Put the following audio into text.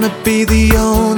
wanna be the only